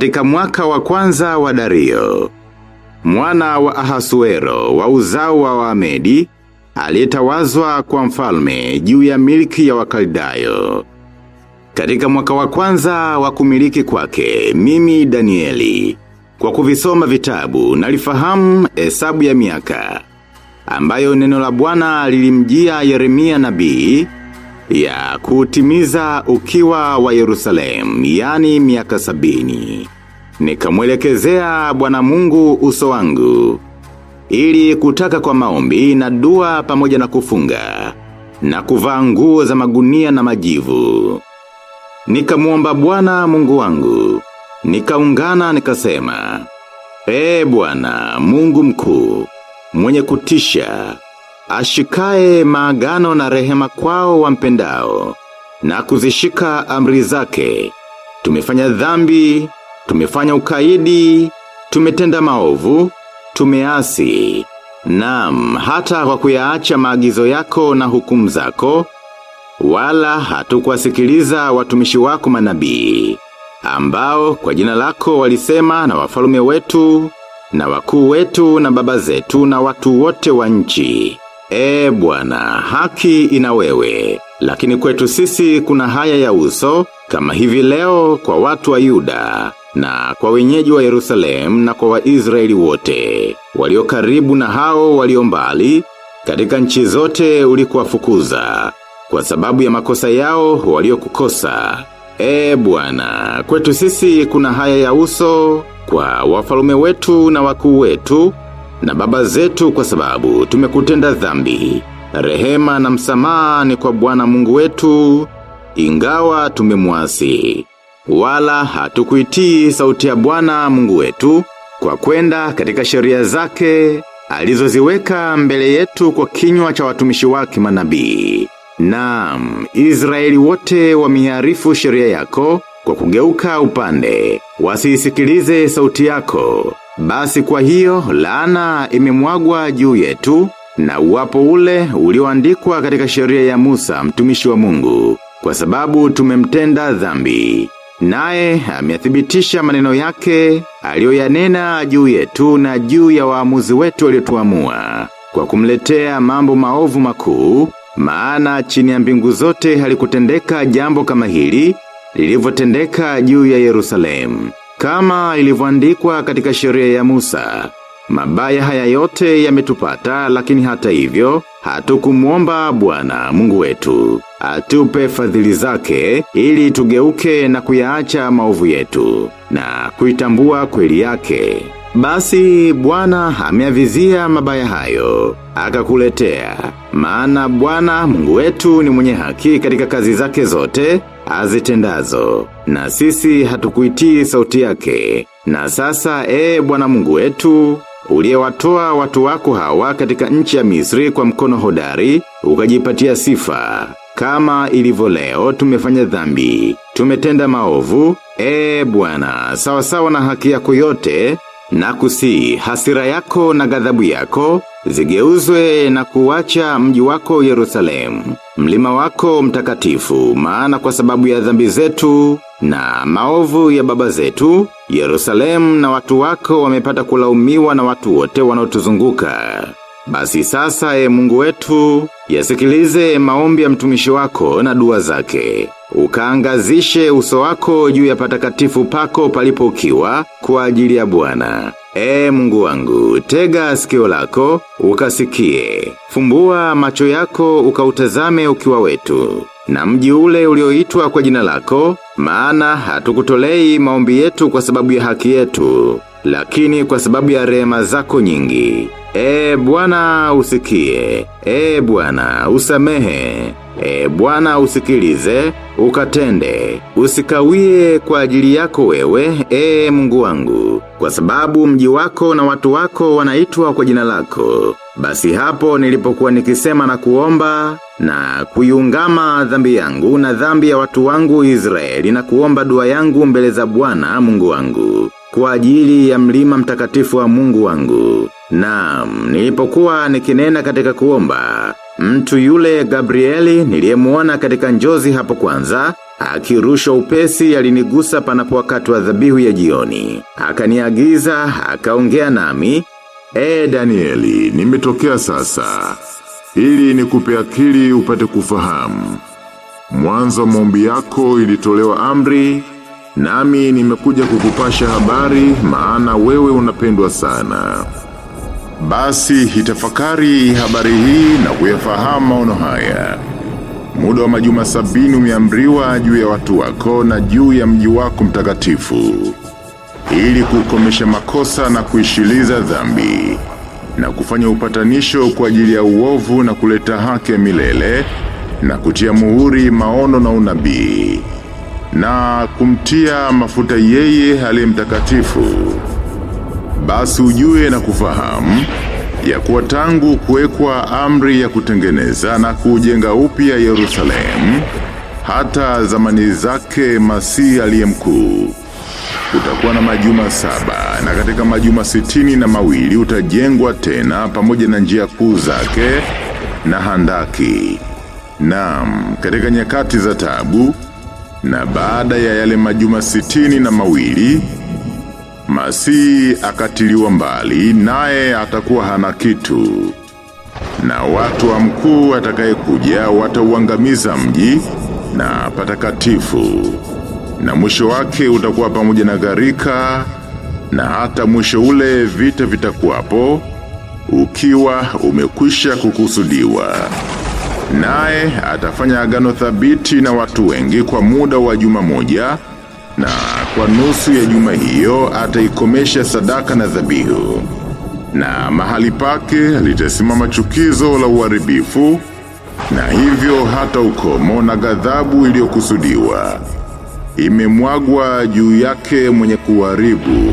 katika mwaka wa kwanza wa Dario. Mwana wa Ahasuero wa uzao wa Wamedi, aliyetawazwa kwa mfalme juu ya miliki ya Wakaldayo. Katika mwaka wa kwanza wa kumiliki kwake, mimi Danieli, kwa kuvisoma vitabu nalifahamu hesabu ya miaka, ambayo neno la Bwana lilimjia Yeremia nabii ya kutimiza ukiwa wa Yerusalemu, yani miaka sabini. Nikamwelekezea Bwana Mungu uso wangu, ili kutaka kwa maombi na dua pamoja na kufunga, na kuvaa nguo za magunia na majivu. Nikamuomba Bwana Mungu wangu, nikaungana nikasema, Ee Bwana Mungu mkuu, mwenye kutisha, ashikae maagano na rehema kwao wampendao, na kuzishika amri zake. Tumefanya dhambi, tumefanya ukaidi, tumetenda maovu, tumeasi. Naam, hata kwa kuyaacha maagizo yako na hukumu zako, wala hatukuwasikiliza watumishi wako manabii ambao kwa jina lako walisema na wafalume wetu, na wakuu wetu na baba zetu na watu wote wa nchi. E Bwana, haki ina wewe, lakini kwetu sisi kuna haya ya uso, kama hivi leo kwa watu wa Yuda, na kwa wenyeji wa Yerusalemu na kwa Waisraeli wote, walio karibu na hao walio mbali, katika nchi zote ulikuwafukuza, kwa sababu ya makosa yao walio kukosa. E Bwana, kwetu sisi kuna haya ya uso, kwa wafalume wetu na wakuu wetu, na baba zetu kwa sababu tumekutenda dhambi. Rehema na msamaha ni kwa Bwana Mungu wetu, ingawa tumemwasi. Wala hatukuitii sauti ya Bwana Mungu wetu, kwa kwenda katika sheria zake, alizoziweka mbele yetu kwa kinywa cha watumishi wake manabii. Naam, Israeli wote wamiharifu sheria yako kwa kugeuka upande, wasiisikilize sauti yako. Basi kwa hiyo, laana imemwagwa juu yetu, na uwapo ule ulioandikwa katika sheria ya Musa mtumishi wa Mungu, kwa sababu tumemtenda dhambi. Naye ameathibitisha maneno yake, aliyoyanena juu yetu na juu ya waamuzi wetu waliotuamua, kwa kumletea mambo maovu makuu, maana chini ya mbingu zote halikutendeka jambo kama hili, lilivyotendeka juu ya Yerusalemu. Kama ilivyoandikwa katika sheria ya Musa, mabaya haya yote yametupata lakini hata hivyo, hatukumuomba Bwana Mungu wetu. Atupe fadhili zake ili tugeuke na kuyaacha maovu yetu na kuitambua kweli yake. Basi Bwana ameavizia mabaya hayo, akakuletea. Maana Bwana Mungu wetu ni mwenye haki katika kazi zake zote, azitendazo. Na sisi hatukuitii sauti yake. Na sasa ee Bwana Mungu wetu, uliyewatoa watu wako hawa katika nchi ya Misri kwa mkono hodari, ukajipatia sifa. Kama ilivyo leo tumefanya dhambi, tumetenda maovu, ee Bwana, sawasawa na haki yako yote, na kusi hasira yako na ghadhabu yako, zigeuzwe na kuwacha mji wako Yerusalemu, mlima wako mtakatifu, maana kwa sababu ya dhambi zetu na maovu ya baba zetu, Yerusalemu na watu wako wamepata kulaumiwa na watu wote wanaotuzunguka. Basi sasa e mungu wetu, yasikilize maombi ya mtumishi wako na dua zake. Ukaangazishe uso wako juu ya patakatifu pako palipo ukiwa kwa ajili ya Bwana. E mungu wangu, tega sikio lako, ukasikie. Fumbua macho yako, ukautazame ukiwa wetu. Na mji ule ulioitwa kwa jina lako, maana hatukutolei maombi yetu kwa sababu ya haki yetu, lakini kwa sababu ya rehema zako nyingi. E Bwana usikie, e Bwana usamehe, e Bwana usikilize, ukatende, usikawie kwa ajili yako wewe, e Mungu wangu, kwa sababu mji wako na watu wako wanaitwa kwa jina lako. Basi hapo nilipokuwa nikisema na kuomba, na kuiungama dhambi yangu na dhambi ya watu wangu Israeli na kuomba dua yangu mbele za Bwana Mungu wangu kwa ajili ya mlima mtakatifu wa Mungu wangu. Naam, nilipokuwa nikinena katika kuomba, mtu yule Gabrieli niliyemuona katika njozi hapo kwanza, akirusha upesi alinigusa panapo wakati wa dhabihu ya jioni. Akaniagiza, akaongea nami, E Danieli, nimetokea sasa. Ili nikupe akili upate kufahamu. Mwanzo wa maombi yako ilitolewa amri, nami nimekuja kukupasha habari maana wewe unapendwa sana. Basi hitafakari habari hii na kuyafahamu maono haya. Muda wa majuma sabini umeamriwa juu ya watu wako na juu ya mji wako mtakatifu. Ili kukomesha makosa na kuishiliza dhambi. Na kufanya upatanisho kwa ajili ya uovu na kuleta haki ya milele. Na kutia muhuri maono na unabii. Na kumtia mafuta yeye aliye mtakatifu. Basi ujue na kufahamu ya kuwa tangu kuwekwa amri ya kutengeneza na kujenga upya Yerusalemu hata zamani zake Masihi aliye mkuu utakuwa na majuma saba na katika majuma sitini na mawili utajengwa tena pamoja na njia kuu zake na handaki. Naam, katika nyakati za tabu na baada ya yale majuma sitini na mawili Masihi akatiliwa mbali naye atakuwa hana kitu. Na watu wa mkuu atakayekuja watauangamiza mji na patakatifu. Na mwisho wake utakuwa pamoja na gharika na hata mwisho ule vita vitakuwapo ukiwa umekwisha kukusudiwa. Naye atafanya agano thabiti na watu wengi kwa muda wa juma moja na kwa nusu ya juma hiyo ataikomesha sadaka na dhabihu. Na mahali pake litasimama chukizo la uharibifu na hivyo hata ukomo na ghadhabu iliyokusudiwa imemwagwa juu yake mwenye kuharibu.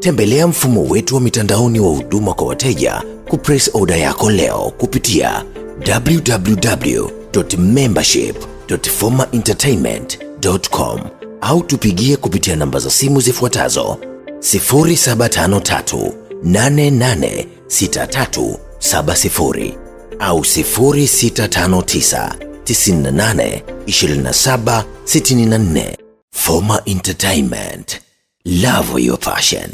Tembelea mfumo wetu wa mitandaoni wa huduma kwa wateja kupress order yako leo kupitia www.membership.formaentertainment.com au tupigie kupitia namba za simu zifuatazo 0753 886370 au 0659 98 27 64. Forma Entertainment. Love your passion.